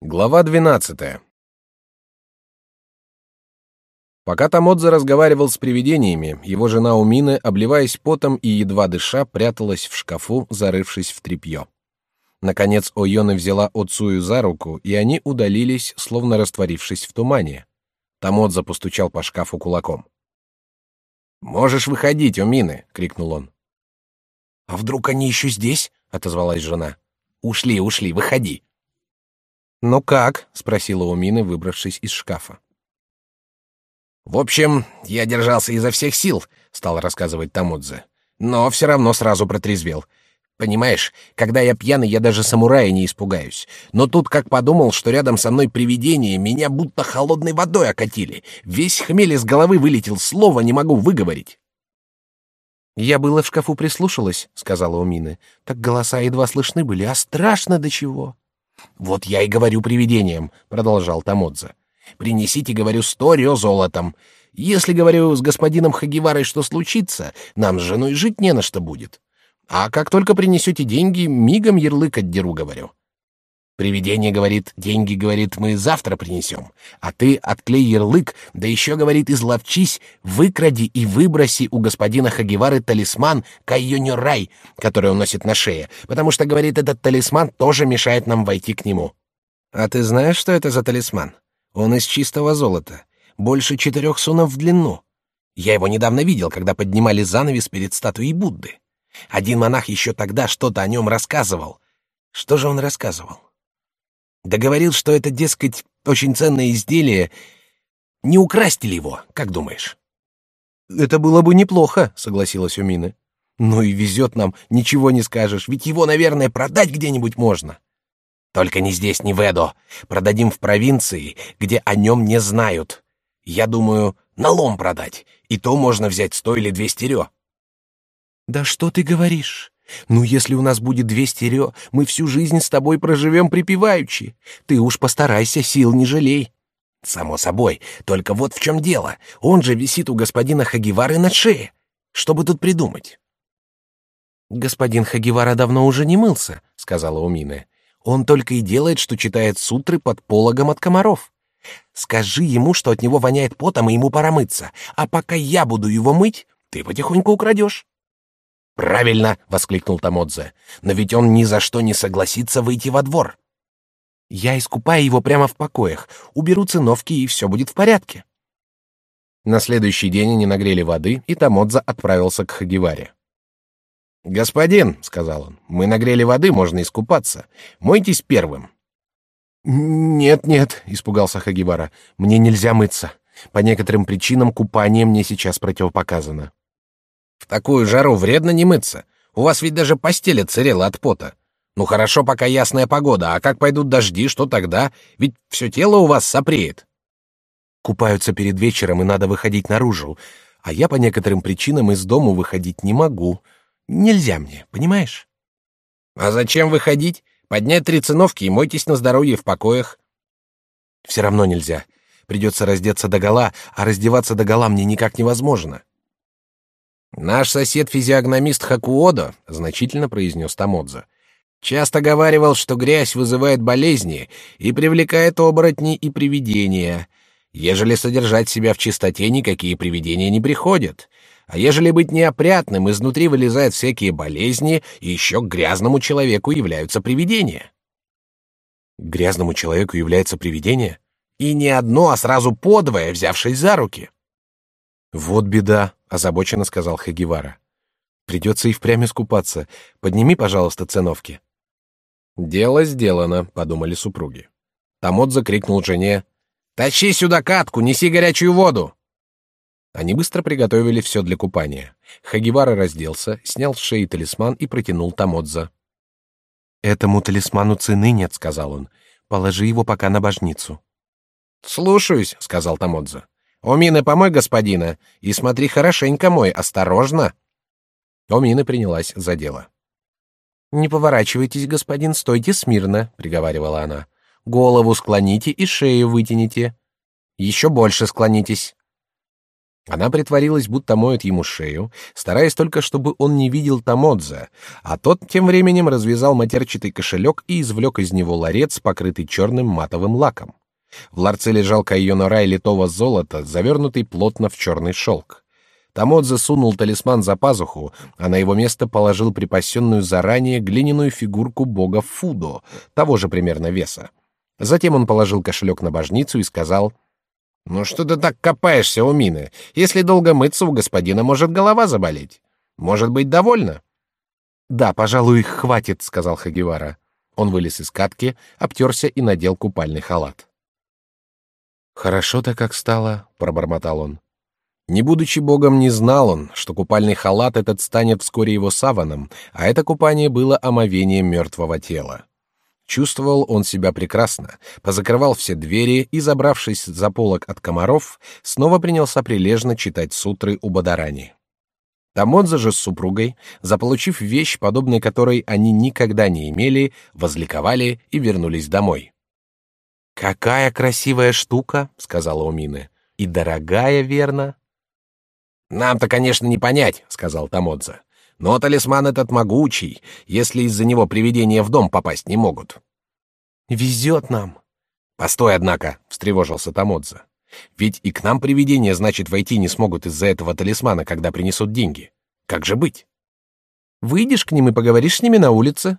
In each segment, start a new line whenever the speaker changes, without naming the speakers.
Глава 12. Пока Тамодзе разговаривал с привидениями, его жена Умины, обливаясь потом и едва дыша, пряталась в шкафу, зарывшись в тряпье. Наконец Ойоны взяла Оцую за руку, и они удалились, словно растворившись в тумане. Тамодзе постучал по шкафу кулаком. «Можешь выходить, Умины!» — крикнул он.
«А вдруг они еще здесь?» — отозвалась жена.
«Ушли, ушли, выходи!»
«Ну как?» — спросила у Мины, выбравшись из шкафа.
«В общем, я держался изо всех сил», — стал рассказывать Тамудзе. «Но все равно сразу протрезвел. Понимаешь, когда я пьяный, я даже самурая не испугаюсь. Но тут как подумал, что рядом со мной привидение, меня будто холодной водой окатили. Весь хмель из головы вылетел, слова не могу выговорить».
«Я было в шкафу прислушалась», — сказала Умины. «Так голоса едва слышны были, а страшно до чего».
Вот я и говорю привидениям, продолжал Тамодзе. Принесите, говорю, сто рё золотом. Если, говорю, с господином Хагиварой что случится, нам с женой жить не на что будет. А как только принесете деньги, мигом ярлык отдеру, говорю. Привидение говорит, деньги, говорит, мы завтра принесем. А ты отклей ярлык, да еще, говорит, изловчись, выкради и выброси у господина Хагивары талисман Кайоню Рай, который он носит на шее, потому что, говорит, этот талисман тоже мешает нам войти к нему.
А ты знаешь, что это за талисман? Он из чистого золота, больше четырех сунов в длину. Я его недавно видел, когда поднимали занавес перед статуей Будды. Один монах еще тогда что-то о нем рассказывал. Что же он рассказывал? Да говорил, что это, дескать, очень ценное изделие. Не украсть ли его, как думаешь?
Это было бы неплохо, согласилась Умина. Ну и везет нам, ничего не скажешь, ведь его, наверное, продать где-нибудь можно. Только не здесь, не в Эдо. Продадим в провинции, где о нем не знают. Я думаю, налом продать, и то можно взять сто или двести рё.
Да что ты говоришь? Ну, если у нас будет двести рё, мы всю жизнь с тобой проживем припеваючи. Ты уж постарайся, сил не жалей.
Само собой, только вот в чем дело. Он же висит у господина Хагивары на шее. Что бы тут придумать?
Господин Хагивара давно уже не мылся, сказала Умина. Он только и делает, что читает сутры под пологом от комаров. Скажи ему, что от него воняет потом, и ему пора мыться. А пока я буду его мыть, ты потихоньку украдешь.
Правильно, воскликнул Тамодзе. Но ведь он ни за что не согласится выйти во двор.
Я искупаю его прямо в покоях, уберу циновки и все будет в порядке.
На следующий день они нагрели воды, и Тамодзе отправился к Хагиваре. Господин, сказал он, мы нагрели воды, можно искупаться. Мойтесь первым.
Нет, нет, испугался Хагивара. Мне нельзя мыться. По некоторым причинам купание мне сейчас противопоказано.
В такую жару вредно не мыться. У вас ведь даже постель отсырела от пота. Ну хорошо, пока ясная погода, а как пойдут дожди, что тогда? Ведь все тело у вас сопреет.
Купаются перед вечером, и надо выходить наружу. А я по некоторым причинам из дому выходить не могу. Нельзя мне, понимаешь?
А зачем выходить? Поднять три циновки и мойтесь на здоровье в покоях.
Все равно нельзя. Придется раздеться догола, а раздеваться догола мне никак невозможно.
Наш сосед-физиогномист Хакуодо значительно произнес Тамодза. Часто говаривал, что грязь вызывает болезни и привлекает оборотни и привидения. Ежели содержать себя в чистоте, никакие привидения не приходят. А ежели быть неопрятным, изнутри вылезают всякие болезни, и еще к грязному человеку являются привидения.
грязному человеку является привидение?
И не одно, а сразу подвое, взявшись за руки.
Вот беда, озабоченно сказал Хагивара. Придется и впрямь искупаться. Подними, пожалуйста, циновки.
Дело сделано, подумали супруги. Тамот закрикнул жене: "Тащи сюда катку, неси горячую воду!" Они быстро приготовили все для купания. Хагивара разделся, снял с шеи талисман и протянул Тамодза.
Этому талисману цены нет, сказал он. Положи его пока на божницу.
Слушаюсь, сказал Тамодза. Омины, помой господина, и смотри хорошенько мой, осторожно. Омина принялась за дело.
Не поворачивайтесь, господин, стойте смирно, приговаривала она. Голову склоните и шею вытяните. Еще больше склонитесь. Она притворилась, будто моет ему шею, стараясь только, чтобы он не видел Тамодза, а тот тем временем развязал матерчатый кошелек и извлек из него ларец, покрытый черным матовым лаком. В ларце лежал кайонорай литого золота, завернутый плотно в черный шелк. Тамодзе сунул талисман за пазуху, а на его место положил припасенную заранее глиняную фигурку бога Фудо, того же примерно веса. Затем он положил кошелек на божницу и сказал — ну что ты так копаешься у мины? Если долго мыться, у господина может голова заболеть. Может быть, довольно? Да, пожалуй, хватит, сказал Хагивара. Он вылез из катки, обтерся и надел купальный халат. Хорошо-то как стало, пробормотал он. Не будучи богом, не знал он, что купальный халат этот станет вскоре его саваном, а это купание было омовением мертвого тела. Чувствовал он себя прекрасно, позакрывал все двери и, забравшись за полок от комаров, снова принялся прилежно читать сутры у Бадарани. Тамодза же с супругой, заполучив вещь, подобной которой они никогда не имели, возликовали и вернулись домой. «Какая красивая штука!» — сказала Умины. «И дорогая, верно?» «Нам-то, конечно, не понять», — сказал Тамодза. Но талисман этот могучий, если из-за него привидения в дом попасть не могут. Везет нам. Постой, однако, встревожился Тамодза. Ведь и к нам привидения, значит, войти не смогут из-за этого талисмана, когда принесут деньги. Как же быть? Выйдешь к ним и поговоришь с ними на улице.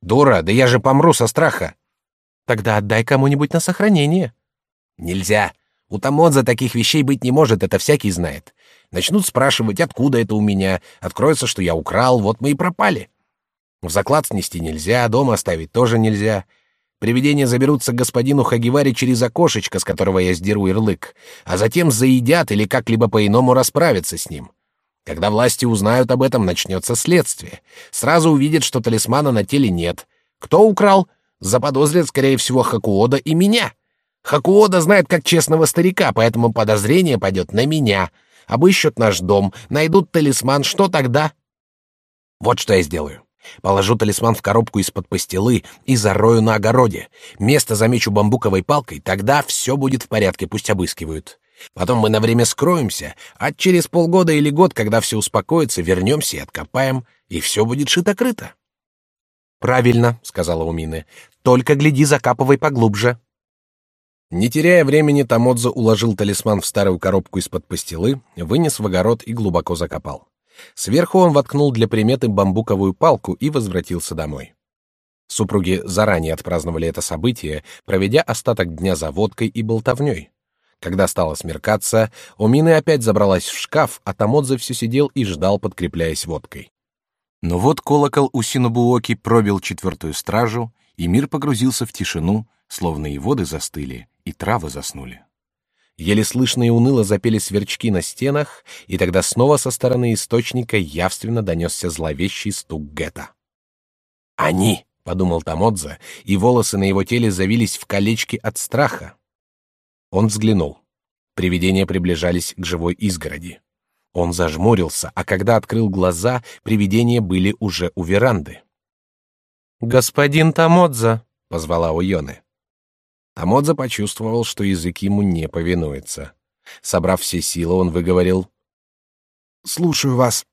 Дура, да я же помру со страха. Тогда отдай кому-нибудь на сохранение. Нельзя. У Тамодза таких вещей быть не может, это всякий знает. Начнут спрашивать, откуда это у меня, откроется, что я украл, вот мы и пропали. В заклад снести нельзя, дома оставить тоже нельзя. Привидения заберутся к господину Хагивари через окошечко, с которого я сдеру ярлык, а затем заедят или как-либо по-иному расправятся с ним. Когда власти узнают об этом, начнется следствие. Сразу увидят, что талисмана на теле нет. Кто украл? Заподозрят, скорее всего, Хакуода и меня. Хакуода знает как честного старика, поэтому подозрение пойдет на меня — обыщут наш дом, найдут талисман, что тогда? Вот что я сделаю. Положу талисман в коробку из-под пастилы и зарою на огороде. Место замечу бамбуковой палкой, тогда все будет в порядке, пусть обыскивают. Потом мы на время скроемся, а через полгода или год, когда все успокоится, вернемся и откопаем, и все будет шито-крыто. Правильно, сказала Умины. Только гляди, закапывай поглубже. Не теряя времени, Тамодзо уложил талисман в старую коробку из-под пастилы, вынес в огород и глубоко закопал. Сверху он воткнул для приметы бамбуковую палку и возвратился домой. Супруги заранее отпраздновали это событие, проведя остаток дня за водкой и болтовней. Когда стало смеркаться, Умины опять забралась в шкаф, а Тамодзе все сидел и ждал, подкрепляясь водкой. Но вот колокол у Синобуоки пробил четвертую стражу, и мир погрузился в тишину, словно и воды застыли, и травы заснули. Еле слышно и уныло запели сверчки на стенах, и тогда снова со стороны источника явственно донесся зловещий стук гетто. «Они!» — подумал Тамодза, и волосы на его теле завились в колечки от страха. Он взглянул. Привидения приближались к живой изгороди. Он зажмурился, а когда открыл глаза, привидения были уже у веранды. «Господин Тамодза!» — позвала Уйоне. Тамодза почувствовал, что язык ему не повинуется. Собрав все силы, он выговорил: "Слушаю вас".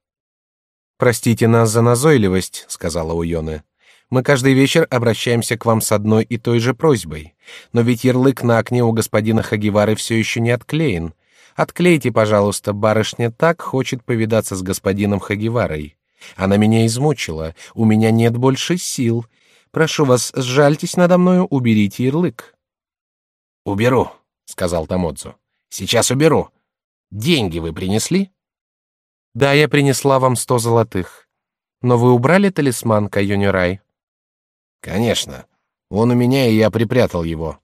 Простите нас за назойливость, сказала Уйоне. Мы каждый вечер обращаемся к вам с одной и той же просьбой, но ведь ярлык на окне у господина Хагивары все еще не отклеен. Отклейте, пожалуйста, барышня так хочет повидаться с господином Хагиварой. Она меня измучила, у меня нет больше сил. Прошу вас, сжальтесь надо мною, уберите ярлык. Уберу, сказал Тамодзу. Сейчас уберу. Деньги вы принесли? Да, я принесла вам сто золотых. Но вы убрали талисман Кайонирай? Конечно. Он у меня, и я припрятал его.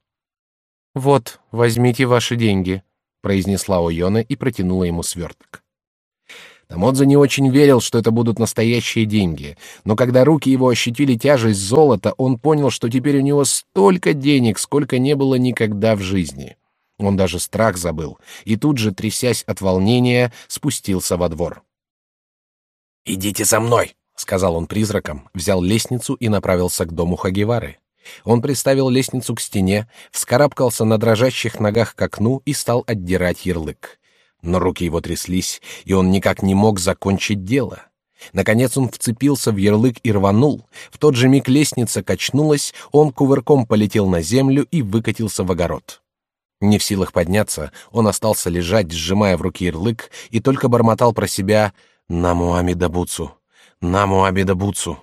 Вот, возьмите ваши деньги, произнесла Ойона и протянула ему сверток. Тамодза не очень верил, что это будут настоящие деньги, но когда руки его ощутили тяжесть золота, он понял, что теперь у него столько денег, сколько не было никогда в жизни. Он даже страх забыл, и тут же, трясясь от волнения, спустился во двор. «Идите за мной!» — сказал он призраком, взял лестницу и направился к дому Хагивары. Он приставил лестницу к стене, вскарабкался на дрожащих ногах к окну и стал отдирать ярлык. Но руки его тряслись, и он никак не мог закончить дело. Наконец он вцепился в ярлык и рванул. В тот же миг лестница качнулась, он кувырком полетел на землю и выкатился в огород. Не в силах подняться, он остался лежать, сжимая в руке ярлык, и только бормотал про себя «Наму Амидабуцу! Наму Амидабуцу!».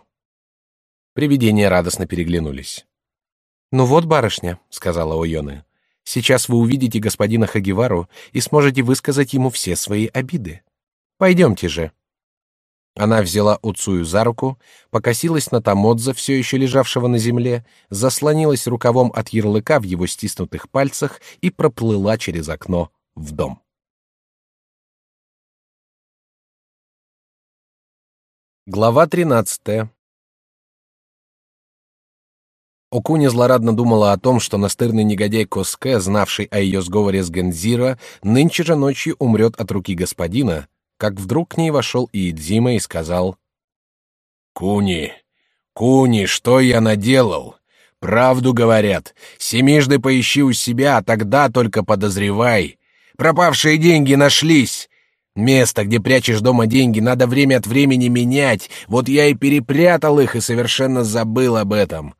Привидения радостно переглянулись. «Ну вот, барышня», — сказала Ойоне, — «сейчас вы увидите господина Хагивару и сможете высказать ему все свои обиды. Пойдемте же». Она взяла Уцую за руку, покосилась на Тамодза, все еще лежавшего на земле, заслонилась рукавом от ярлыка в его стиснутых пальцах и проплыла через окно в дом. Глава тринадцатая. Окуни злорадно думала о том, что настырный негодяй Коске, знавший о ее сговоре с Гензиро, нынче же ночью умрет от руки господина, как вдруг к ней вошел Иидзима и сказал «Куни, Куни, что я наделал? Правду говорят, семижды поищи у себя, а тогда только подозревай. Пропавшие деньги нашлись». Место, где прячешь дома деньги, надо время от времени менять. Вот я и перепрятал их и совершенно забыл об этом.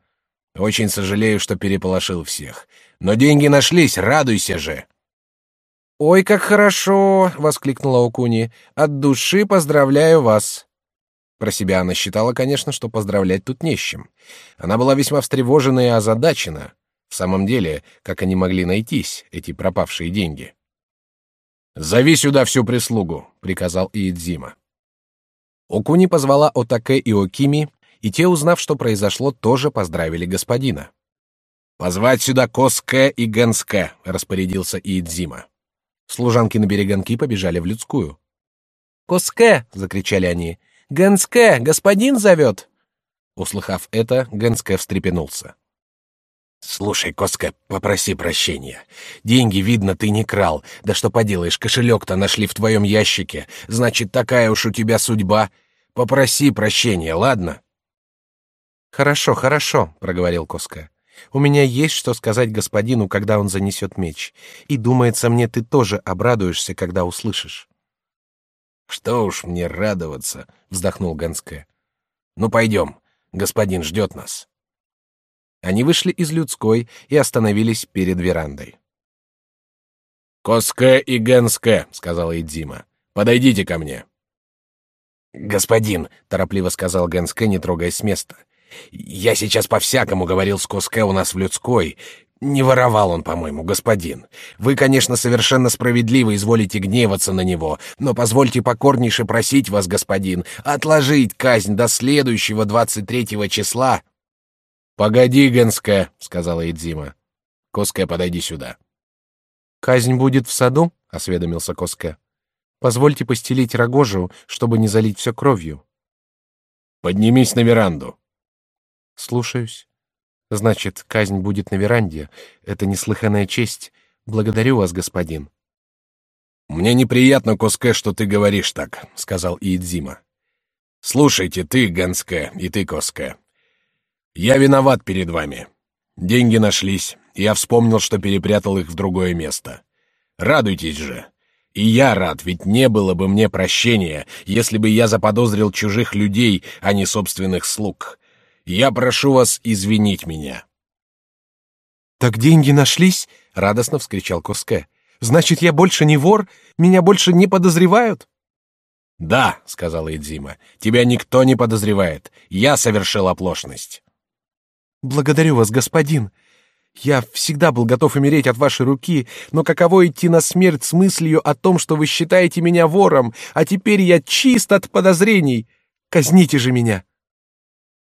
Очень сожалею, что переполошил всех. Но деньги нашлись, радуйся же. «Ой, как хорошо!» — воскликнула Окуни. «От души поздравляю вас!» Про себя она считала, конечно, что поздравлять тут не с чем. Она была весьма встревожена и озадачена. В самом деле, как они могли найтись, эти пропавшие деньги? «Зови сюда всю прислугу», — приказал Иидзима. Окуни позвала Отаке и Окими, и те, узнав, что произошло, тоже поздравили господина. «Позвать сюда Коске и Генске», — распорядился Иидзима. Служанки на береганки побежали в людскую. «Коске!» — закричали они. «Гэнске! Господин зовет!» Услыхав это, Гэнске встрепенулся. «Слушай, Коске, попроси прощения. Деньги, видно, ты не крал. Да что поделаешь, кошелек-то нашли в твоем ящике. Значит, такая уж у тебя судьба. Попроси прощения, ладно?» «Хорошо, хорошо», — проговорил Коска. У меня есть что сказать господину, когда он занесет меч, и думается мне, ты тоже обрадуешься, когда услышишь. Что уж мне радоваться, вздохнул Ганская. Ну пойдем, господин ждет нас. Они вышли из людской и остановились перед верандой. Коске и Генске, сказала Идзима, подойдите ко мне. Господин, торопливо сказал Генске, не трогаясь с места. Я сейчас по-всякому говорил с Коске у нас в людской. Не воровал он, по-моему, господин. Вы, конечно, совершенно справедливо изволите гневаться на него, но позвольте покорнейше просить вас, господин, отложить казнь до следующего двадцать третьего числа. Погоди, Генская, сказала Идзима. Коская, подойди сюда. Казнь будет в саду, осведомился Коске. Позвольте постелить рогожу, чтобы не залить все кровью. Поднимись на веранду. Слушаюсь. Значит, казнь будет на веранде. Это неслыханная честь. Благодарю вас, господин. Мне неприятно, Коске, что ты говоришь так, сказал Иидзима. Слушайте, ты, Ганске, и ты, Коске. Я виноват перед вами. Деньги нашлись, я вспомнил, что перепрятал их в другое место. Радуйтесь же. И я рад, ведь не было бы мне прощения, если бы я заподозрил чужих людей, а не собственных слуг. Я прошу вас извинить меня. Так деньги нашлись? радостно вскричал Коске. Значит, я больше не вор? Меня больше не подозревают? Да, сказала Эдзима. Тебя никто не подозревает. Я совершил оплошность. Благодарю вас, господин. Я всегда был готов умереть от вашей руки, но каково идти на смерть с мыслью о том, что вы считаете меня вором, а теперь я чист от подозрений. Казните же меня.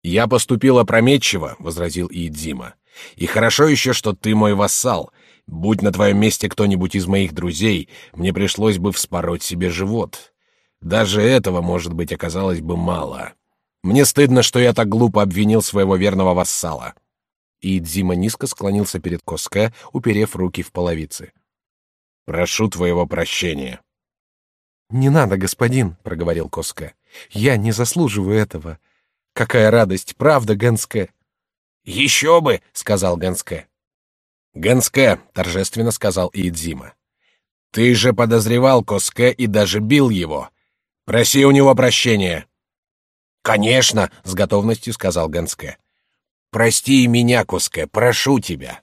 «Я поступил опрометчиво», — возразил Иидзима. «И хорошо еще, что ты мой вассал. Будь на твоем месте кто-нибудь из моих друзей, мне пришлось бы вспороть себе живот. Даже этого, может быть, оказалось бы мало. Мне стыдно, что я так глупо обвинил своего верного вассала». Иидзима низко склонился перед Коске, уперев руки в половицы. «Прошу твоего прощения». «Не надо, господин», — проговорил Коске. «Я не заслуживаю этого. Какая радость, правда, Ганске? Еще бы, сказал Ганске. Ганске, торжественно сказал Иидзима.
Ты же подозревал Коске и даже бил его. Проси у него прощения. Конечно, с готовностью сказал Ганске. Прости и меня, Коске, прошу тебя.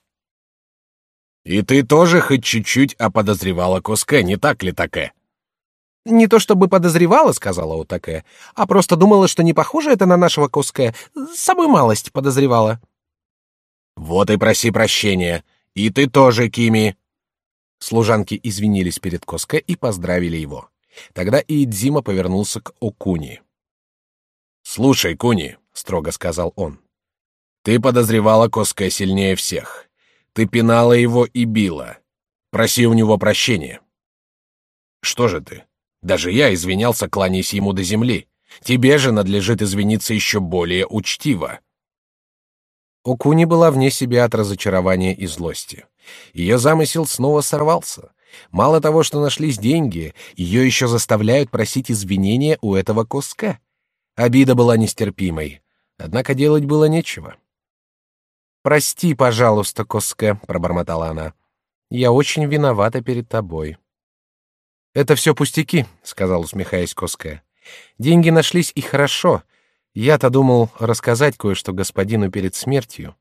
И ты тоже хоть чуть-чуть оподозревала Коске, не так ли, Таке?
Не то чтобы подозревала, сказала Утаке, а просто думала, что не похоже это на нашего Коске. Самую малость подозревала.
Вот и проси прощения. И ты тоже, Кими.
Служанки извинились перед Коске и поздравили его. Тогда и Идзима повернулся к Окуни.
Слушай, Куни, строго сказал он. Ты подозревала Коске сильнее всех. Ты пинала его и била. Проси у него прощения. Что же ты? Даже я извинялся, кланяясь ему до земли. Тебе же надлежит извиниться еще более учтиво.
Окуни была вне себя от разочарования и злости. Ее замысел снова сорвался. Мало того, что нашлись деньги, ее еще заставляют просить извинения у этого коска. Обида была нестерпимой. Однако делать было нечего. «Прости, пожалуйста, Коске», — пробормотала она. «Я очень виновата перед тобой». «Это все пустяки», — сказал, усмехаясь Коске. «Деньги нашлись и хорошо. Я-то думал рассказать кое-что господину перед смертью».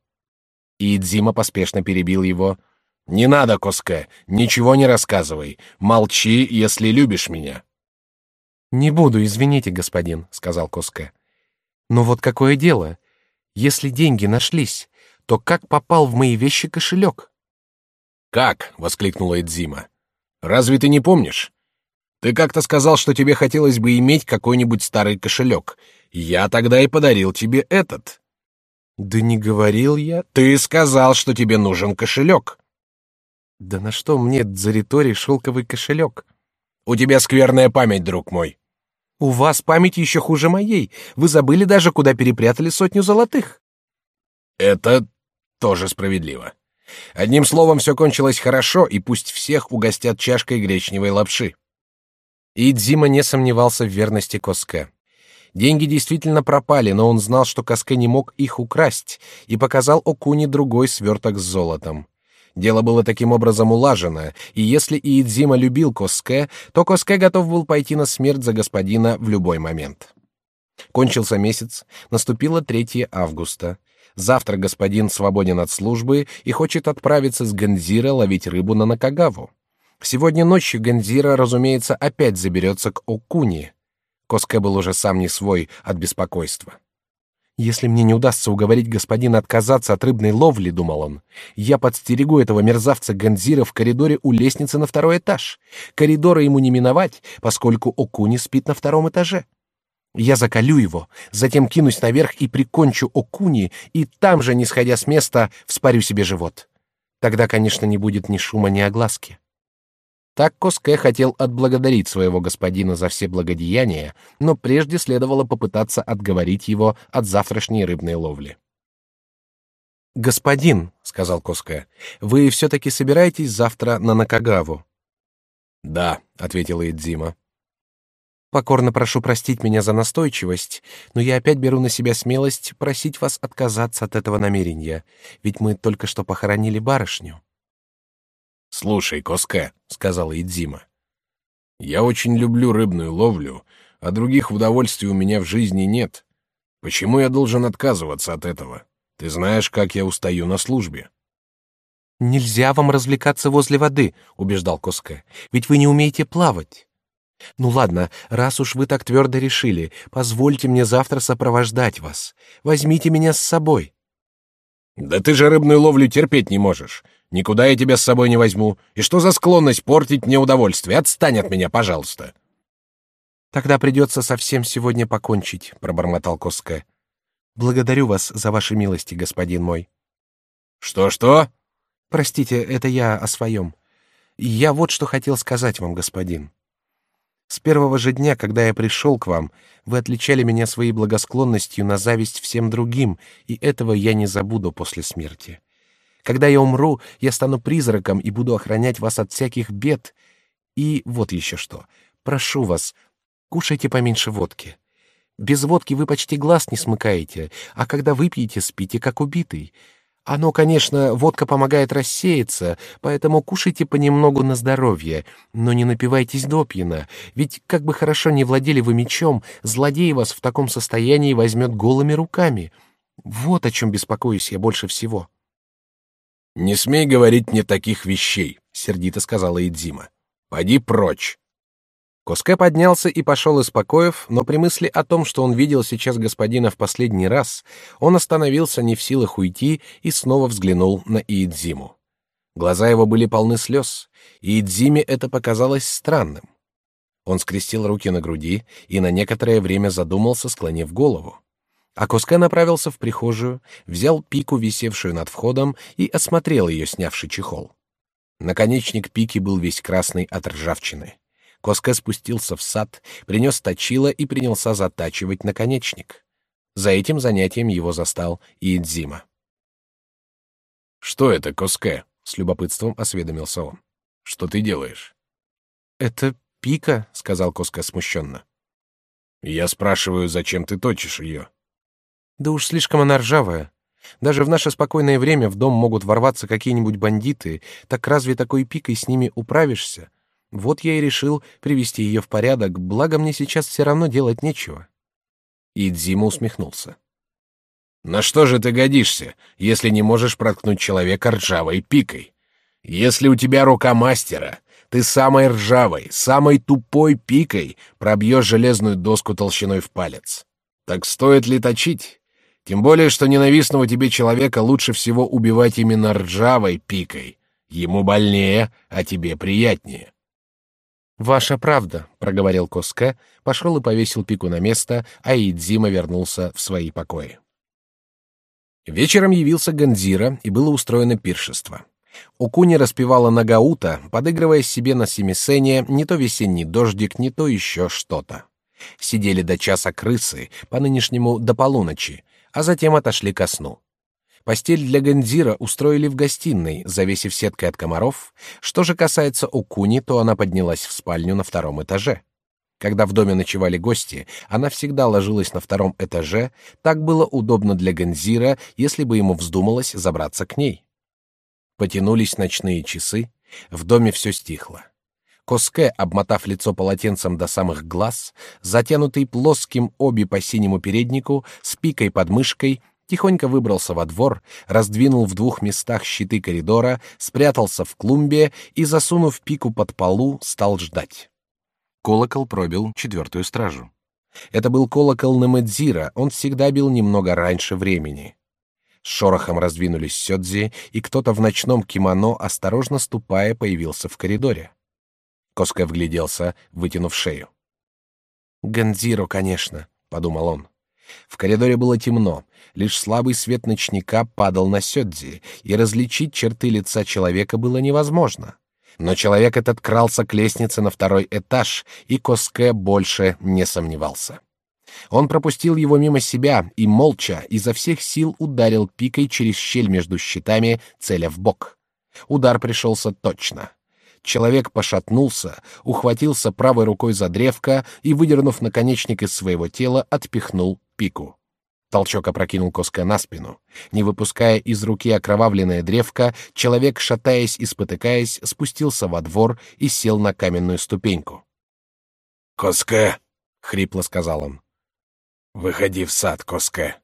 И Дзима поспешно перебил его. «Не надо, Коске, ничего не рассказывай. Молчи, если любишь меня».
«Не буду, извините, господин», — сказал Коске. «Но вот какое дело? Если деньги нашлись, то как попал в мои вещи кошелек?
Как? воскликнула Эдзима. Разве ты не помнишь? Ты как-то сказал, что тебе хотелось бы иметь какой-нибудь старый кошелек. Я тогда и подарил тебе этот.
Да не говорил я.
Ты сказал, что тебе нужен кошелек.
Да на что мне Дзаритори шелковый кошелек?
У тебя скверная память, друг мой.
У вас память еще хуже моей. Вы забыли даже, куда перепрятали сотню золотых.
Это тоже справедливо. Одним словом, все кончилось хорошо, и пусть всех угостят чашкой гречневой лапши.
И Дзима не сомневался в верности Коске. Деньги действительно пропали, но он знал, что Коске не мог их украсть, и показал Окуни другой сверток с золотом. Дело было таким образом улажено, и если Иидзима любил Коске, то Коске готов был пойти на смерть за господина в любой момент. Кончился месяц, наступило 3 августа. Завтра господин свободен от службы и хочет отправиться с Гензира ловить рыбу на Накагаву. Сегодня ночью Гензира, разумеется, опять заберется к Окуни. Коске был уже сам не свой от беспокойства. Если мне не удастся уговорить господина отказаться от рыбной ловли, думал он, я подстерегу этого мерзавца Гензира в коридоре у лестницы на второй этаж. Коридора ему не миновать, поскольку Окуни спит на втором этаже. Я закалю его, затем кинусь наверх и прикончу Окуни, и там же, не сходя с места, вспорю себе живот. Тогда, конечно, не будет ни шума, ни огласки. Так Коске хотел отблагодарить своего господина за все благодеяния, но прежде следовало попытаться отговорить его от завтрашней рыбной ловли. Господин, сказал Коске, вы все-таки собираетесь завтра на Накагаву?
Да, ответила Идзима.
Покорно прошу простить меня за настойчивость, но я опять беру на себя смелость просить вас отказаться от этого намерения, ведь мы только что похоронили барышню.
Слушай, Коске, сказала Идзима, я очень люблю рыбную ловлю, а других удовольствий у меня в жизни нет. Почему я должен отказываться от этого? Ты знаешь, как я устаю на службе.
Нельзя вам развлекаться возле воды, убеждал Коске, ведь вы не умеете плавать. Ну ладно, раз уж вы так твердо решили, позвольте мне завтра сопровождать вас. Возьмите меня с собой.
Да ты же рыбную ловлю терпеть не можешь. Никуда я тебя с собой не возьму. И что за склонность портить мне удовольствие? Отстань от меня, пожалуйста.
Тогда придется совсем сегодня покончить, пробормотал Коска. Благодарю вас за ваши милости, господин мой.
Что что?
Простите, это я о своем. Я вот что хотел сказать вам, господин. С первого же дня, когда я пришел к вам, вы отличали меня своей благосклонностью на зависть всем другим, и этого я не забуду после смерти. Когда я умру, я стану призраком и буду охранять вас от всяких бед. И вот еще что. Прошу вас, кушайте поменьше водки. Без водки вы почти глаз не смыкаете, а когда выпьете, спите как убитый. Оно, конечно, водка помогает рассеяться, поэтому кушайте понемногу на здоровье, но не напивайтесь допьяно, ведь как бы хорошо не владели вы мечом, злодей вас в таком состоянии возьмет голыми руками. Вот о чем беспокоюсь я больше всего.
Не смей говорить мне таких вещей, сердито сказала Идзима. Пойди прочь.
Коске поднялся и пошел из покоев, но при мысли о том, что он видел сейчас господина в последний раз, он остановился не в силах уйти и снова взглянул на Иидзиму. Глаза его были полны слез, и Идзиме это показалось странным. Он скрестил руки на груди и на некоторое время задумался, склонив голову. А Коске направился в прихожую, взял пику, висевшую над входом, и осмотрел ее, снявший чехол. Наконечник пики был весь красный от ржавчины. Коске спустился в сад, принес точило и принялся затачивать наконечник. За этим занятием его застал Иидзима.
«Что это, Коске?» — с любопытством осведомился он. «Что ты делаешь?»
«Это пика», — сказал Коске смущенно.
«Я спрашиваю, зачем ты точишь ее?»
«Да уж слишком она ржавая. Даже в наше спокойное время в дом могут ворваться какие-нибудь бандиты, так разве такой пикой с ними управишься? Вот я и решил привести ее в порядок, благо мне сейчас все равно делать нечего. И Дзима усмехнулся.
На что же ты годишься, если не можешь проткнуть человека ржавой пикой? Если у тебя рука мастера, ты самой ржавой, самой тупой пикой пробьешь железную доску толщиной в палец. Так стоит ли точить? Тем более, что ненавистного тебе человека лучше всего убивать именно ржавой пикой. Ему больнее, а тебе приятнее.
Ваша правда, проговорил Коске, пошел и повесил пику на место, а Идзима вернулся в свои покои. Вечером явился Ганзира, и было устроено пиршество. Укуни распевала Нагаута, подыгрывая себе на семисене не то весенний дождик, не то еще что-то. Сидели до часа крысы, по нынешнему до полуночи, а затем отошли ко сну. Постель для Гандира устроили в гостиной, завесив сеткой от комаров. Что же касается Укуни, то она поднялась в спальню на втором этаже. Когда в доме ночевали гости, она всегда ложилась на втором этаже, так было удобно для Гандира, если бы ему вздумалось забраться к ней. Потянулись ночные часы, в доме все стихло. Коске, обмотав лицо полотенцем до самых глаз, затянутый плоским оби по синему переднику, с пикой под мышкой, тихонько выбрался во двор, раздвинул в двух местах щиты коридора, спрятался в клумбе и, засунув пику под полу, стал ждать. Колокол пробил четвертую стражу. Это был колокол Намэдзира, он всегда бил немного раньше времени. С шорохом раздвинулись сёдзи, и кто-то в ночном кимоно, осторожно ступая, появился в коридоре. Коска вгляделся, вытянув шею. «Ганзиро, конечно», — подумал он. В коридоре было темно, лишь слабый свет ночника падал на Сёдзи, и различить черты лица человека было невозможно. Но человек этот крался к лестнице на второй этаж, и Коске больше не сомневался. Он пропустил его мимо себя и молча изо всех сил ударил пикой через щель между щитами, целя в бок. Удар пришелся точно. Человек пошатнулся, ухватился правой рукой за древко и, выдернув наконечник из своего тела, отпихнул пику. Толчок опрокинул Коска на спину. Не выпуская из руки окровавленное древко, человек, шатаясь и спотыкаясь, спустился во двор и сел на каменную ступеньку.
«Коске!» — хрипло сказал он. «Выходи в сад, Коске!»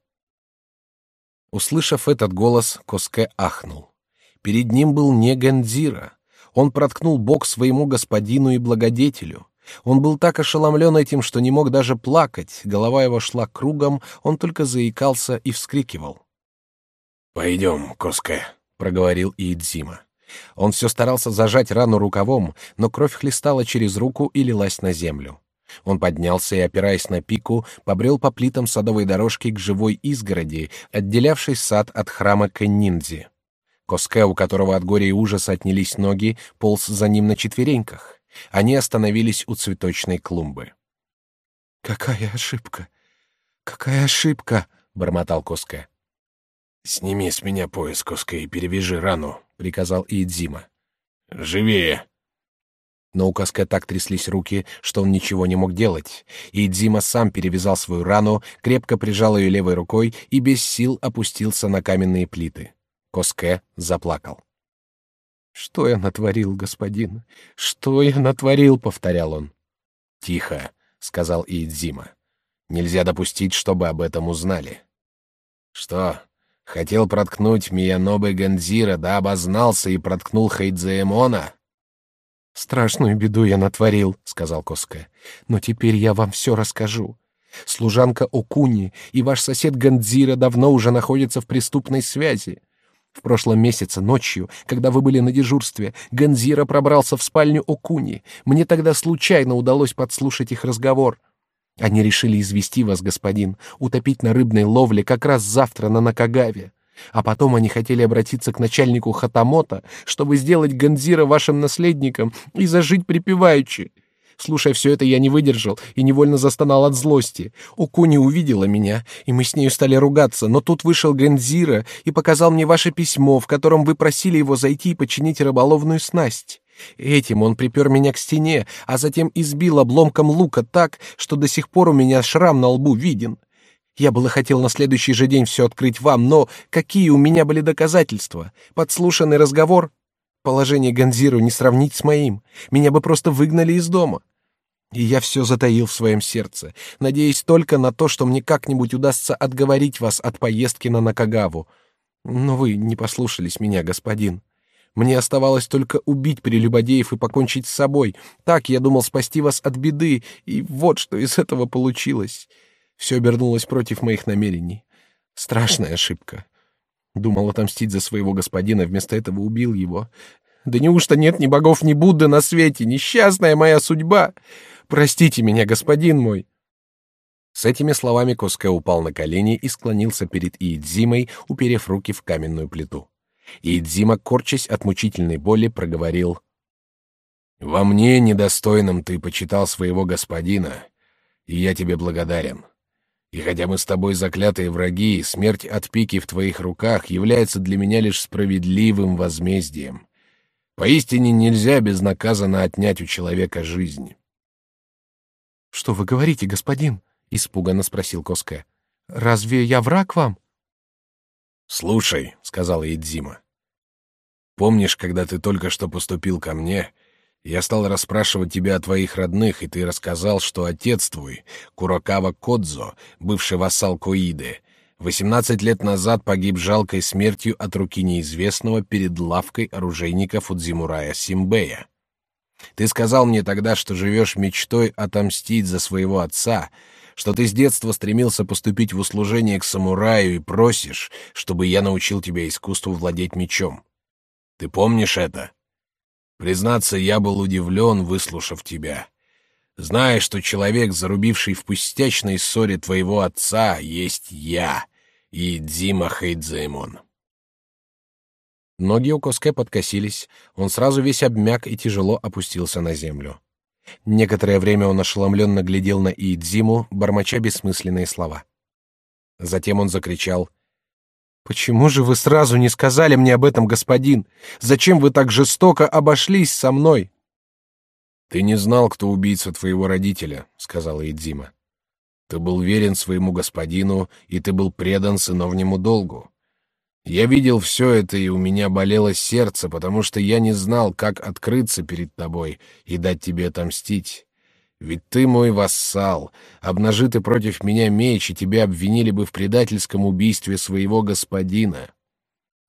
Услышав этот голос, Коске ахнул. Перед ним был не Гандзира. Он проткнул бок своему господину и благодетелю. Он был так ошеломлен этим, что не мог даже плакать, голова его шла кругом, он только заикался и вскрикивал.
«Пойдем, Коске», — проговорил Иидзима.
Он все старался зажать рану рукавом, но кровь хлестала через руку и лилась на землю. Он поднялся и, опираясь на пику, побрел по плитам садовой дорожки к живой изгороди, отделявшей сад от храма Кенниндзи. Коске, у которого от горя и ужаса отнялись ноги, полз за ним на четвереньках. Они остановились у цветочной клумбы. Какая ошибка! Какая ошибка! бормотал Коска.
Сними с меня пояс, Коска, и перевяжи рану, приказал Иидзима. Живее!
Но у Коска так тряслись руки, что он ничего не мог делать. Идзима сам перевязал свою рану, крепко прижал ее левой рукой и без сил опустился на каменные плиты. Коске заплакал. «Что я натворил, господин? Что я натворил?» — повторял он.
«Тихо», — сказал Иидзима. «Нельзя допустить, чтобы об этом узнали». «Что, хотел проткнуть Миянобе Ганзира, да обознался и проткнул Хайдзеэмона?»
«Страшную беду я натворил», — сказал Коске. «Но теперь я вам все расскажу. Служанка Окуни и ваш сосед Гандзира давно уже находятся в преступной связи. В прошлом месяце ночью, когда вы были на дежурстве, Ганзира пробрался в спальню Окуни. Мне тогда случайно удалось подслушать их разговор. Они решили извести вас, господин, утопить на рыбной ловле как раз завтра на Накагаве. А потом они хотели обратиться к начальнику Хатамота, чтобы сделать Ганзира вашим наследником и зажить припеваючи. Слушая все это, я не выдержал и невольно застонал от злости. Укуни увидела меня, и мы с нею стали ругаться, но тут вышел Гензира и показал мне ваше письмо, в котором вы просили его зайти и починить рыболовную снасть. Этим он припер меня к стене, а затем избил обломком лука так, что до сих пор у меня шрам на лбу виден. Я было хотел на следующий же день все открыть вам, но какие у меня были доказательства? Подслушанный разговор? Положение Ганзиру не сравнить с моим. Меня бы просто выгнали из дома. И я все затаил в своем сердце, надеясь только на то, что мне как-нибудь удастся отговорить вас от поездки на Накагаву. Но вы не послушались меня, господин. Мне оставалось только убить прелюбодеев и покончить с собой. Так я думал спасти вас от беды, и вот что из этого получилось. Все обернулось против моих намерений. Страшная ошибка. Думал отомстить за своего господина, вместо этого убил его. Да неужто нет ни богов, ни Будды на свете? Несчастная моя судьба! Простите меня, господин мой!» С этими словами Коске упал на колени и склонился перед Иидзимой, уперев руки в каменную плиту. Иидзима, корчась от мучительной боли, проговорил.
«Во мне, недостойном, ты почитал своего господина, и я тебе благодарен. И хотя мы с тобой заклятые враги, смерть от пики в твоих руках является для меня лишь справедливым возмездием. Поистине нельзя безнаказанно отнять у человека жизнь.
Что вы говорите, господин? испуганно спросил Коске. Разве я враг вам?
Слушай, сказала Идзима. Помнишь, когда ты только что поступил ко мне, я стал расспрашивать тебя о твоих родных, и ты рассказал, что отец твой, Курокава Кодзо, бывший вассал Коиды, восемнадцать лет назад погиб жалкой смертью от руки неизвестного перед лавкой оружейника Фудзимурая Симбея. Ты сказал мне тогда, что живешь мечтой отомстить за своего отца, что ты с детства стремился поступить в услужение к самураю и просишь, чтобы я научил тебя искусству владеть мечом. Ты помнишь это? Признаться, я был удивлен, выслушав тебя. Зная, что человек, зарубивший в пустячной ссоре твоего отца, есть я, и Дима Хейдзеймон.
Ноги у Коске подкосились, он сразу весь обмяк и тяжело опустился на землю. Некоторое время он ошеломленно глядел на Иидзиму, бормоча бессмысленные слова. Затем он закричал Почему же вы сразу не сказали мне об этом, господин? Зачем вы так жестоко обошлись со мной?
Ты не знал, кто убийца твоего родителя, сказала Идзима. Ты был верен своему господину, и ты был предан сыновнему долгу. Я видел все это, и у меня болело сердце, потому что я не знал, как открыться перед тобой и дать тебе отомстить. Ведь ты мой вассал, обнажи ты против меня меч, и тебя обвинили бы в предательском убийстве своего господина.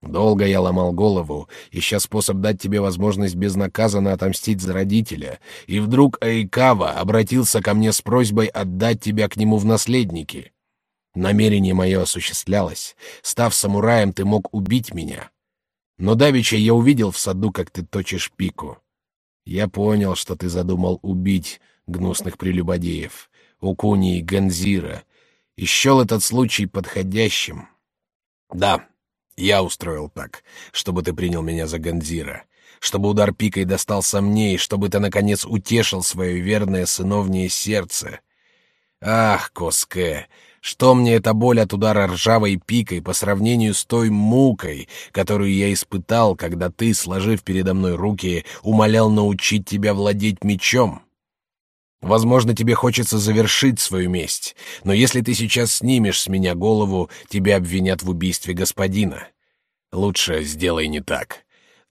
Долго я ломал голову, ища способ дать тебе возможность безнаказанно отомстить за родителя, и вдруг Айкава обратился ко мне с просьбой отдать тебя к нему в наследники. Намерение мое осуществлялось. Став самураем, ты мог убить меня. Но давеча я увидел в саду, как ты точишь пику. Я понял, что ты задумал убить гнусных прелюбодеев, Укуни и Ганзира, и счел этот случай подходящим. Да, я устроил так, чтобы ты принял меня за Ганзира, чтобы удар пикой достался мне, и чтобы ты, наконец, утешил свое верное сыновнее сердце. Ах, Коске, что мне эта боль от удара ржавой пикой по сравнению с той мукой, которую я испытал, когда ты, сложив передо мной руки, умолял научить тебя владеть мечом? Возможно, тебе хочется завершить свою месть, но если ты сейчас снимешь с меня голову, тебя обвинят в убийстве господина. Лучше сделай не так.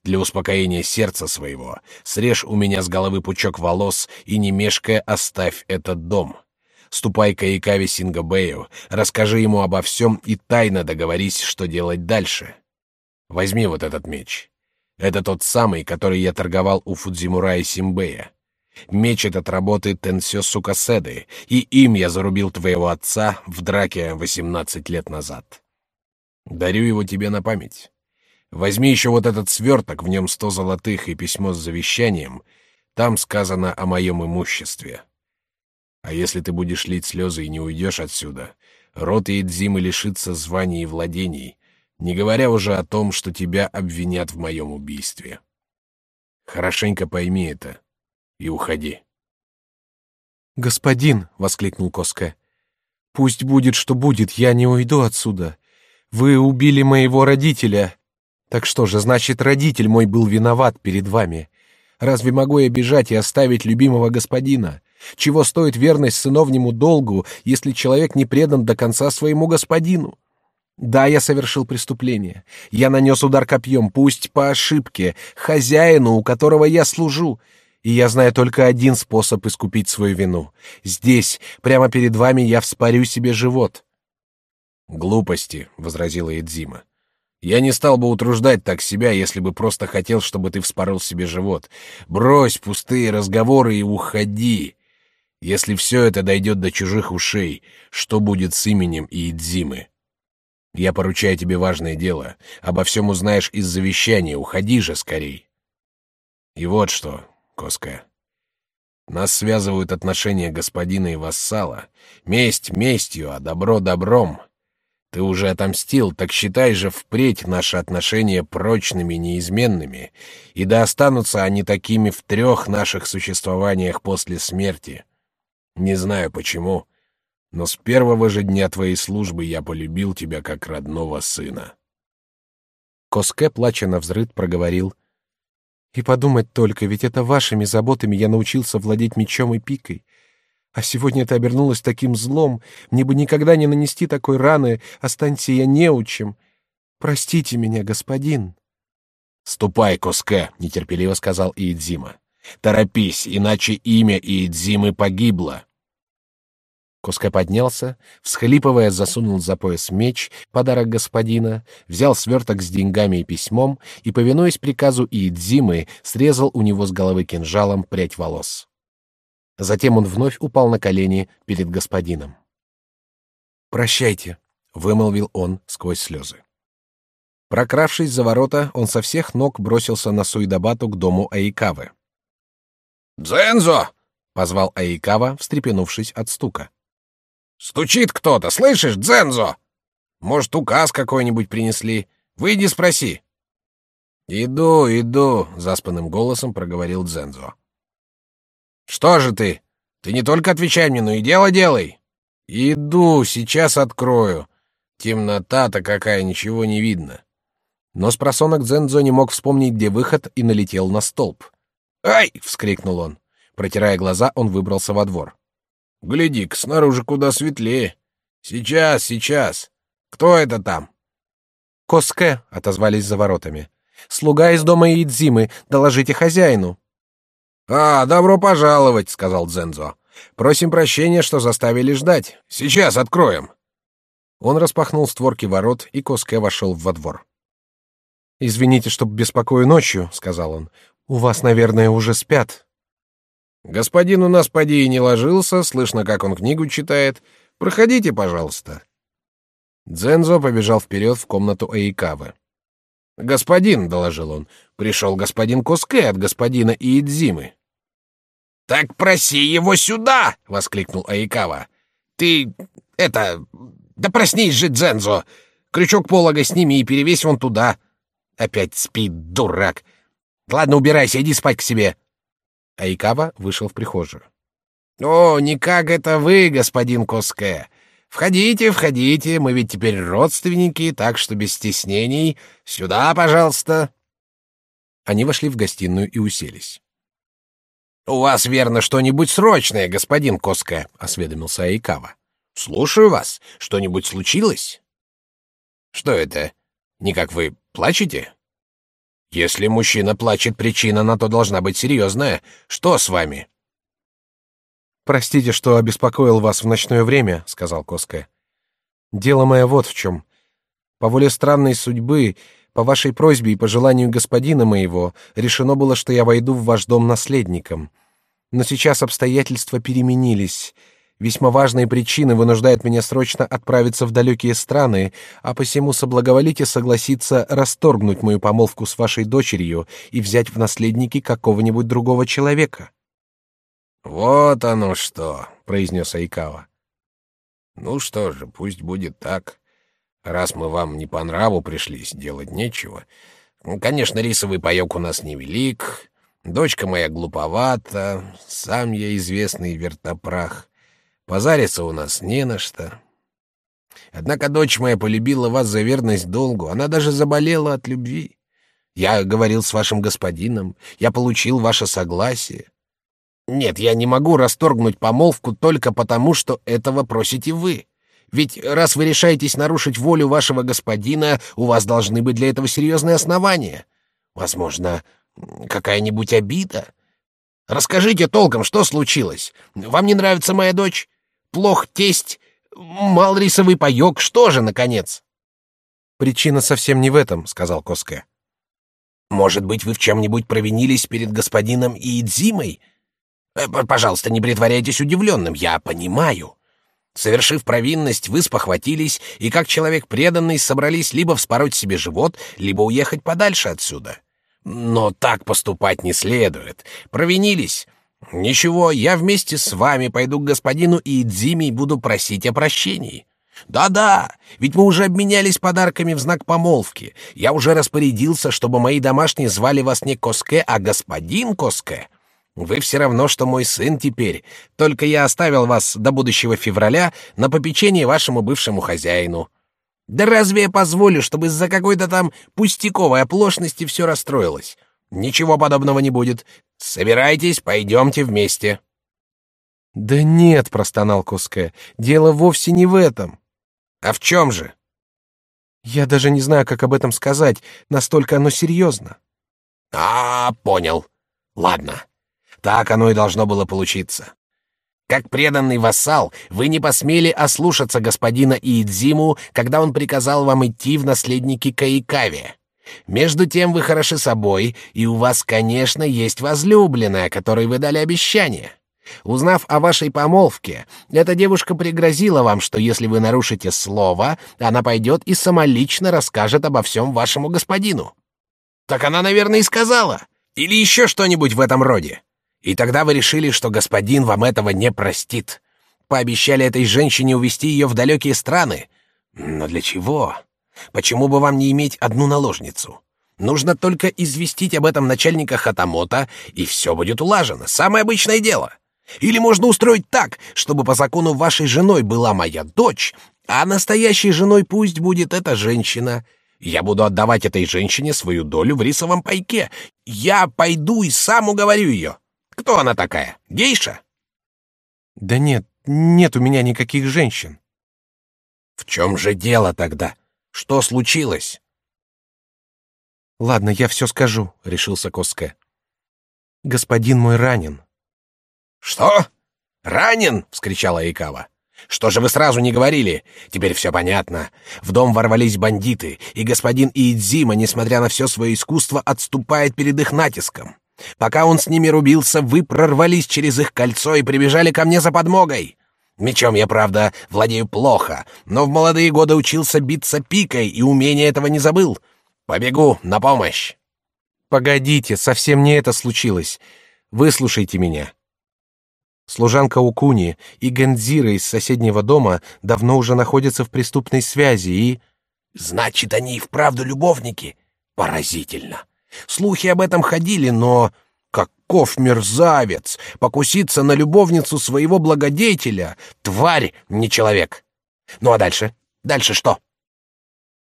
Для успокоения сердца своего срежь у меня с головы пучок волос и, не мешкая, оставь этот дом. Ступай к Аикаве Сингабею, расскажи ему обо всем и тайно договорись, что делать дальше. Возьми вот этот меч. Это тот самый, который я торговал у Фудзимурая Симбея. Меч этот работает Тенсё Сукаседы, и им я зарубил твоего отца в драке восемнадцать лет назад. Дарю его тебе на память. Возьми еще вот этот сверток, в нем сто золотых и письмо с завещанием. Там сказано о моем имуществе. А если ты будешь лить слезы и не уйдешь отсюда, род Идзимы лишится званий и владений, не говоря уже о том, что тебя обвинят в моем убийстве. Хорошенько пойми это и уходи.
«Господин!» — воскликнул Коска. «Пусть будет, что будет, я не уйду отсюда. Вы убили моего родителя. Так что же, значит, родитель мой был виноват перед вами. Разве могу я бежать и оставить любимого господина? Чего стоит верность сыновнему долгу, если человек не предан до конца своему господину? Да, я совершил преступление. Я нанес удар копьем, пусть по ошибке, хозяину, у которого я служу. И я знаю только один способ искупить свою вину. Здесь, прямо перед вами, я вспорю себе живот.
Глупости, возразила Эдзима. Я не стал бы утруждать так себя, если бы просто хотел, чтобы ты вспорол себе живот. Брось пустые разговоры и уходи. Если все это дойдет до чужих ушей, что будет с именем Иидзимы? Я поручаю тебе важное дело. Обо всем узнаешь из завещания. Уходи же скорей. И вот что, Коска. Нас связывают отношения господина и вассала. Месть местью, а добро добром. Ты уже отомстил, так считай же впредь наши отношения прочными, неизменными, и да останутся они такими в трех наших существованиях после смерти. Не знаю почему, но с первого же дня твоей службы я полюбил тебя как родного сына.
Коске, плача на взрыд, проговорил. «И подумать только, ведь это вашими заботами я научился владеть мечом и пикой. А сегодня это обернулось таким злом. Мне бы никогда не нанести такой раны, останься я неучим. Простите меня, господин».
«Ступай, Коске», — нетерпеливо сказал Иидзима. «Торопись, иначе имя Иидзимы погибло».
Коске поднялся, всхлипывая, засунул за пояс меч, подарок господина, взял сверток с деньгами и письмом и, повинуясь приказу Иидзимы, срезал у него с головы кинжалом прядь волос. Затем он вновь упал на колени перед господином. «Прощайте», — вымолвил он сквозь слезы. Прокравшись за ворота, он со всех ног бросился на Суидабату к дому Аикавы.
«Дзензо!» — позвал
Аикава, встрепенувшись от стука.
«Стучит кто-то, слышишь, Дзензо? Может, указ какой-нибудь принесли? Выйди спроси».
«Иду, иду», — заспанным голосом проговорил Дзензо.
Что же ты? Ты не только отвечай мне, но и дело делай.
Иду, сейчас открою. Темнота-то какая, ничего не видно. Но спросонок Дзензо не мог вспомнить, где выход, и налетел на столб.
«Ай!» — вскрикнул он.
Протирая глаза, он выбрался во двор.
«Гляди-ка, снаружи куда светлее. Сейчас, сейчас. Кто это там?»
«Коске», — отозвались за воротами. «Слуга из дома Идзимы, доложите хозяину».
«А, добро пожаловать», — сказал Дзензо. «Просим прощения, что заставили ждать. Сейчас откроем».
Он распахнул створки ворот, и Коске вошел во двор. «Извините, что беспокою ночью», — сказал он. «У вас, наверное, уже спят».
«Господин у нас поди и не ложился, слышно, как он книгу читает. Проходите, пожалуйста».
Дзензо побежал вперед в комнату Эйкавы.
«Господин», — доложил он, — «пришел господин Коске от господина Иидзимы». «Так проси его сюда!» — воскликнул Аикава. «Ты... это... да проснись же, Дзензо! Крючок полога сними и перевесь вон туда. Опять спит, дурак. Ладно, убирайся, иди спать к себе».
Аикава вышел в прихожую.
«О, никак это вы, господин Коске. Входите, входите, мы ведь теперь родственники, так что без стеснений. Сюда, пожалуйста».
Они вошли в гостиную и уселись.
«У вас, верно, что-нибудь срочное, господин Коска», — осведомился Айкава. «Слушаю вас. Что-нибудь случилось?» «Что это? Никак вы плачете? Если мужчина плачет, причина на то должна быть серьезная. Что с вами?
Простите, что обеспокоил вас в ночное время, сказал Коска. Дело мое вот в чем. По воле странной судьбы, по вашей просьбе и по желанию господина моего, решено было, что я войду в ваш дом наследником. Но сейчас обстоятельства переменились. Весьма важные причины вынуждают меня срочно отправиться в далекие страны, а посему соблаговолите согласиться расторгнуть мою помолвку с вашей дочерью и взять в наследники какого-нибудь другого человека.
Вот оно что, произнес Айкава. Ну что же, пусть будет так. Раз мы вам не по нраву пришлись, делать нечего. Ну, конечно, рисовый паёк у нас невелик, дочка моя глуповата, сам я известный вертопрах. Позариться у нас не на что. Однако дочь моя полюбила вас за верность долгу, она даже заболела от любви. Я говорил с вашим господином, я получил ваше согласие. Нет, я не могу расторгнуть помолвку только потому, что этого просите вы. Ведь раз вы решаетесь нарушить волю вашего господина, у вас должны быть для этого серьезные основания. Возможно, какая-нибудь обида. Расскажите толком, что случилось. Вам не нравится моя дочь? Плох тесть, мал рисовый паёк, что же, наконец?»
«Причина совсем не в этом», — сказал Коске.
«Может быть, вы в чем-нибудь провинились перед господином Иидзимой? Э, пожалуйста, не притворяйтесь удивленным, я понимаю. Совершив провинность, вы спохватились и, как человек преданный, собрались либо вспороть себе живот, либо уехать подальше отсюда. Но так поступать не следует. Провинились, Ничего, я вместе с вами пойду к господину Иидзиме и буду просить о прощении. Да-да, ведь мы уже обменялись подарками в знак помолвки. Я уже распорядился, чтобы мои домашние звали вас не Коске, а господин Коске. Вы все равно, что мой сын теперь. Только я оставил вас до будущего февраля на попечение вашему бывшему хозяину. Да разве я позволю, чтобы из-за какой-то там пустяковой оплошности все расстроилось? Ничего подобного не будет. Собирайтесь, пойдемте вместе.
Да нет, простонал Куске. Дело вовсе не в этом.
А в чем же?
Я даже не знаю, как об этом сказать. Настолько оно серьезно.
А, понял. Ладно. Так оно и должно было получиться. Как преданный вассал, вы не посмели ослушаться господина Иидзиму, когда он приказал вам идти в наследники Каикаве. Между тем вы хороши собой, и у вас, конечно, есть возлюбленная, которой вы дали обещание. Узнав о вашей помолвке, эта девушка пригрозила вам, что если вы нарушите слово, она пойдет и самолично расскажет обо всем вашему господину. Так она, наверное, и сказала. Или еще что-нибудь в этом роде. И тогда вы решили, что господин вам этого не простит. Пообещали этой женщине увезти ее в далекие страны. Но для чего? Почему бы вам не иметь одну наложницу? Нужно только известить об этом начальника Хатамота, и все будет улажено. Самое обычное дело. Или можно устроить так, чтобы по закону вашей женой была моя дочь, а настоящей женой пусть будет эта женщина. Я буду отдавать этой женщине свою долю в рисовом пайке. Я пойду и сам уговорю ее. Кто она такая? Гейша?
Да нет, нет у меня никаких женщин.
В чем же дело тогда? Что случилось?
Ладно, я все скажу, решился Коске. Господин мой ранен.
Что? Ранен? вскричала Айкава. Что же вы сразу не говорили? Теперь все понятно. В дом ворвались бандиты, и господин Иидзима, несмотря на все свое искусство, отступает перед их натиском. Пока он с ними рубился, вы прорвались через их кольцо и прибежали ко мне за подмогой. Мечом я, правда, владею плохо, но в молодые годы учился биться пикой и умение этого не забыл. Побегу на помощь.
Погодите, совсем не это случилось. Выслушайте меня. Служанка Укуни и Гензира из соседнего дома давно уже находятся в преступной связи и...
Значит, они и вправду любовники? Поразительно. Слухи об этом ходили, но каков мерзавец! Покуситься на любовницу своего благодетеля! Тварь, не человек! Ну а дальше? Дальше что?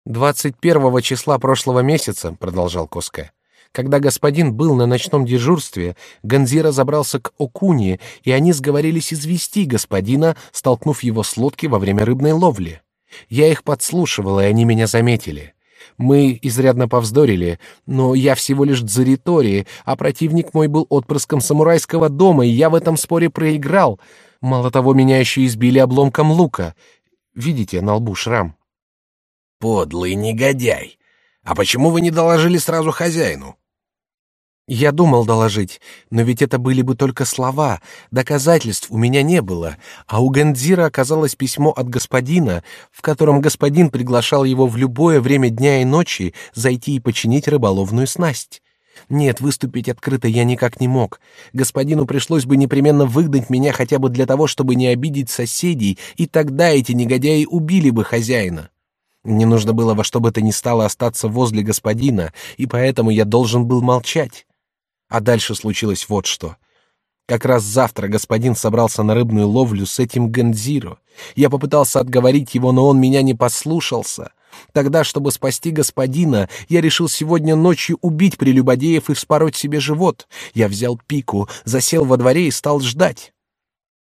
«Двадцать первого числа прошлого месяца», — продолжал Коска, когда господин был на ночном дежурстве, Ганзира забрался к Окуни, и они сговорились извести господина, столкнув его с лодки во время рыбной ловли. Я их подслушивал, и они меня заметили. Мы изрядно повздорили, но я всего лишь дзаритори, а противник мой был отпрыском самурайского дома, и я в этом споре проиграл. Мало того, меня еще избили обломком лука. Видите, на лбу шрам.
Подлый негодяй! А почему вы не доложили сразу хозяину?
Я думал доложить, но ведь это были бы только слова, доказательств у меня не было, а у Гандзира оказалось письмо от господина, в котором господин приглашал его в любое время дня и ночи зайти и починить рыболовную снасть. Нет, выступить открыто я никак не мог. Господину пришлось бы непременно выгнать меня хотя бы для того, чтобы не обидеть соседей, и тогда эти негодяи убили бы хозяина. Мне нужно было во что бы то ни стало остаться возле господина, и поэтому я должен был молчать. А дальше случилось вот что. Как раз завтра господин собрался на рыбную ловлю с этим Гензиро. Я попытался отговорить его, но он меня не послушался. Тогда, чтобы спасти господина, я решил сегодня ночью убить прелюбодеев и вспороть себе живот. Я взял пику, засел во дворе и стал ждать.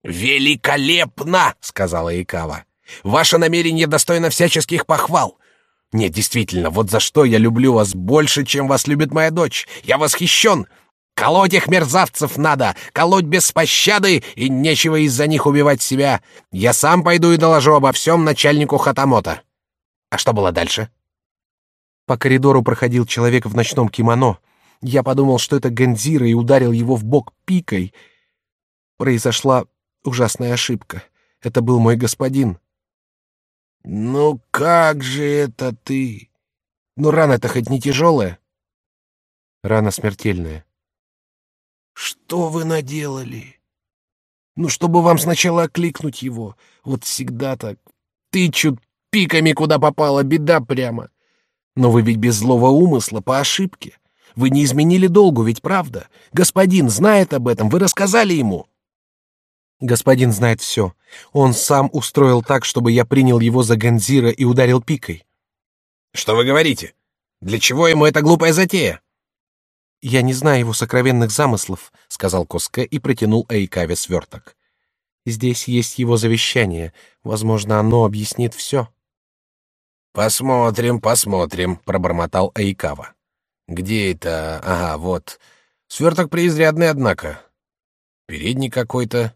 «Великолепно!» — сказала Икава. «Ваше намерение достойно всяческих похвал. Нет, действительно, вот за что я люблю вас больше, чем вас любит моя дочь. Я восхищен. Колоть их мерзавцев надо, колоть без пощады, и нечего из-за них убивать себя. Я сам пойду и доложу обо всем начальнику Хатамота. А что было дальше?
По коридору проходил человек в ночном кимоно. Я подумал, что это Гензира, и ударил его в бок пикой. Произошла ужасная ошибка. Это был мой господин.
Ну как же это ты? Ну рана-то хоть не тяжелая?
Рана смертельная.
Что вы наделали? Ну, чтобы вам сначала окликнуть его. Вот всегда так. Тычут пиками, куда попало, беда прямо. Но вы ведь без злого умысла, по ошибке. Вы не изменили долгу, ведь правда? Господин знает об этом, вы рассказали ему.
Господин знает все. Он сам устроил так, чтобы я принял его за Ганзира и ударил пикой.
Что вы говорите? Для чего ему эта глупая затея?
Я не знаю его сокровенных замыслов, сказал Коске и протянул Эйкаве сверток. Здесь есть его завещание. Возможно, оно объяснит все.
Посмотрим, посмотрим, пробормотал Эйкава. Где это? Ага, вот. Сверток преизрядный, однако. Передник какой-то.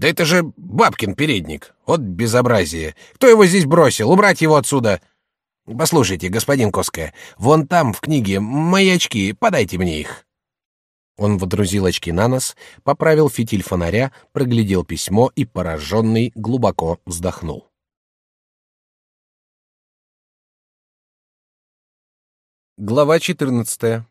Да это же бабкин передник. Вот безобразие. Кто его здесь бросил? Убрать его отсюда. Послушайте, господин Коска, вон там в книге мои очки, подайте мне их.
Он водрузил очки на нос, поправил фитиль фонаря, проглядел письмо и пораженный глубоко вздохнул. Глава 14.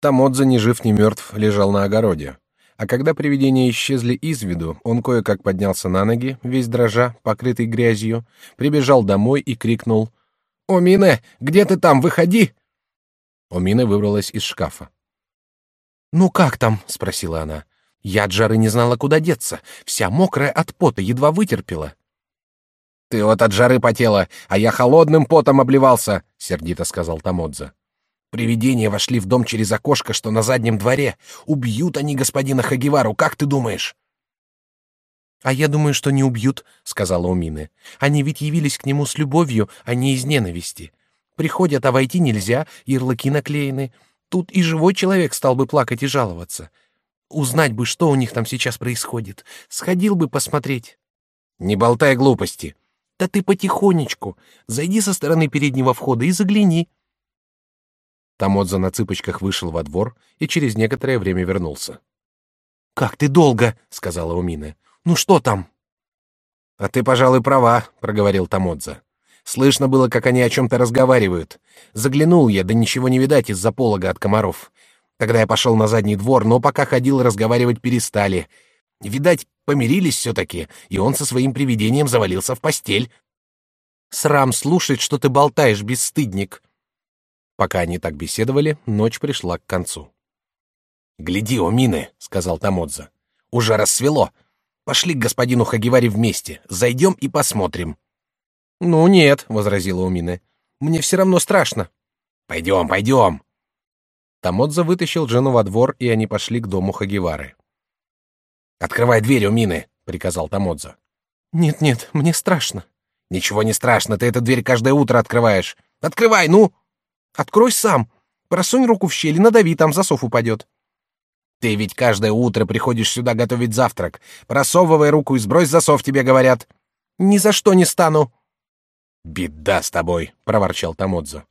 Тамодза, ни жив ни мертв, лежал на огороде. А когда привидения исчезли из виду, он кое-как поднялся на ноги, весь дрожа, покрытый грязью, прибежал домой и крикнул «О, где ты там? Выходи!» Омина выбралась из шкафа. «Ну как там?» — спросила она. Я от жары не знала, куда деться. Вся мокрая от пота, едва вытерпела.
«Ты вот от жары потела, а я холодным потом обливался», — сердито сказал Тамодза. Привидения вошли в дом через окошко, что на заднем дворе. Убьют они господина Хагивару, как ты думаешь?
А я думаю, что не убьют, сказала Умины. Они ведь явились к нему с любовью, а не из ненависти. Приходят, а войти нельзя, ярлыки наклеены. Тут и живой человек стал бы плакать и жаловаться. Узнать бы, что у них там сейчас происходит. Сходил бы посмотреть.
Не болтай глупости.
Да ты потихонечку. Зайди со стороны переднего входа и загляни. Тамодза на цыпочках вышел во двор и через некоторое время вернулся. «Как ты долго!» — сказала Умина. «Ну что там?»
«А ты, пожалуй, права», — проговорил Тамодза. «Слышно было, как они о чем-то разговаривают. Заглянул я, да ничего не видать из-за полога от комаров. Тогда я пошел на задний двор, но пока ходил, разговаривать перестали. Видать, помирились все-таки, и он со своим привидением завалился в постель».
«Срам слушать, что ты болтаешь, бесстыдник», Пока они так беседовали, ночь пришла к концу.
«Гляди, Омины», — сказал Тамодза. «Уже рассвело. Пошли к господину Хагивари вместе. Зайдем и посмотрим».
«Ну нет», — возразила Умины. «Мне все равно страшно».
«Пойдем, пойдем».
Тамодза вытащил Джену во двор, и они пошли к дому Хагивары.
«Открывай дверь, Умины», — приказал Тамодза.
«Нет-нет, мне страшно».
Ничего не страшно, ты эту дверь каждое утро открываешь. Открывай, ну!
Открой сам. Просунь руку в щель и надави, там засов упадет.
Ты ведь каждое утро приходишь сюда готовить завтрак. Просовывай руку и сбрось засов, тебе говорят.
Ни за что не стану.
Беда с тобой, проворчал Тамодзо.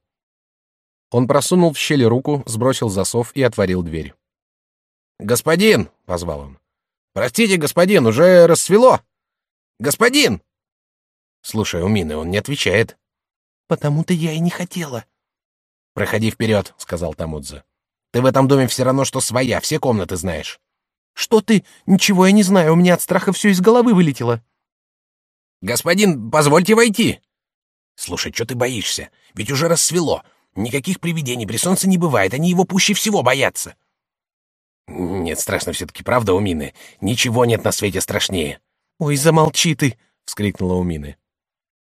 Он просунул в щель руку, сбросил засов и отворил дверь.
Господин, позвал он. Простите, господин, уже рассвело. Господин. Слушай, у Мины он не отвечает.
Потому-то я и не хотела.
Проходи вперед, сказал Тамудза. Ты в этом доме все равно что своя, все комнаты знаешь.
Что ты? Ничего я не знаю, у меня от страха все из головы вылетело.
Господин, позвольте войти. Слушай, что ты боишься? Ведь уже рассвело. Никаких привидений при солнце не бывает, они его пуще всего боятся. Нет, страшно все-таки, правда, у Мины? Ничего нет на свете страшнее.
Ой, замолчи ты! вскрикнула у Мины.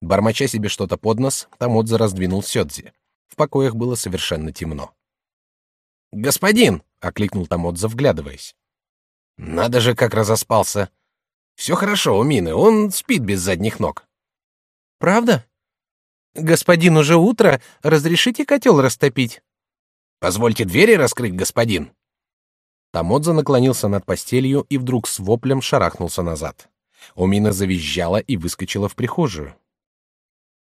Бормоча себе что-то под нос, Тамодза раздвинул сёдзи. В покоях было совершенно темно. «Господин!» — окликнул Тамодза, вглядываясь. «Надо же, как разоспался! Все хорошо у Мины, он спит без задних ног».
«Правда? Господин, уже утро, разрешите котел растопить?»
«Позвольте двери раскрыть, господин!» Тамодза наклонился над постелью и вдруг с воплем шарахнулся назад. Умина завизжала и выскочила в прихожую.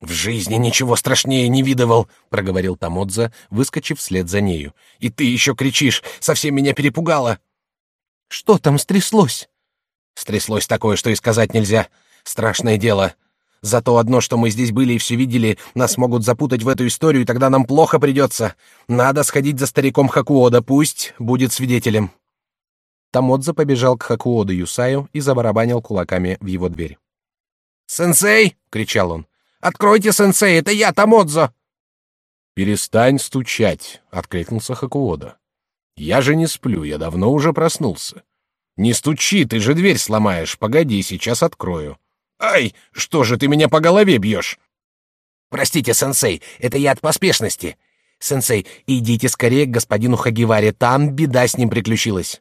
В жизни ничего страшнее не видывал, проговорил Тамодза, выскочив вслед за нею. И ты еще кричишь, совсем меня перепугала.
Что там стряслось?
Стряслось такое, что и сказать нельзя. Страшное дело. Зато одно, что мы здесь были и все видели, нас могут запутать в эту историю, и тогда нам плохо придется. Надо сходить за стариком Хакуода, пусть будет свидетелем.
Тамодза побежал к Хакуоду Юсаю и забарабанил кулаками в его дверь.
«Сенсей!» — кричал он. Откройте, сенсей, это я, Тамодзо!»
«Перестань стучать», — откликнулся Хакуода. «Я же не сплю, я давно уже проснулся. Не стучи, ты же дверь сломаешь. Погоди, сейчас открою».
«Ай, что же ты меня по голове бьешь?» «Простите, сенсей, это я от поспешности. Сенсей, идите скорее к господину Хагиваре, там беда с ним приключилась».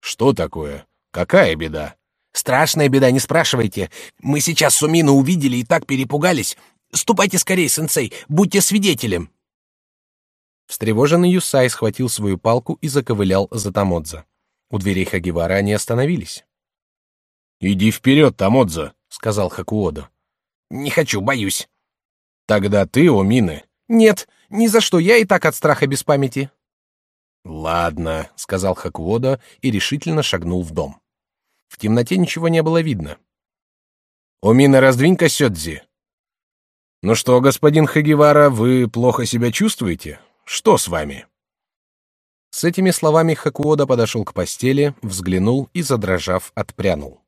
«Что такое? Какая беда?»
Страшная беда, не спрашивайте. Мы сейчас Сумину увидели и так перепугались. Ступайте скорее, сенсей, будьте свидетелем.
Встревоженный Юсай схватил свою палку и заковылял за Тамодза. У дверей Хагивара они остановились.
«Иди вперед, Тамодза», — сказал Хакуода.
«Не хочу, боюсь».
«Тогда ты, Омины».
«Нет, ни за что, я и так от страха без памяти».
«Ладно», — сказал Хакуода и решительно шагнул в дом.
В темноте ничего не было видно.
«Омина, раздвинь-ка сёдзи!» «Ну что, господин Хагивара, вы плохо себя чувствуете? Что с вами?»
С этими словами Хакуода подошел к постели, взглянул и, задрожав, отпрянул.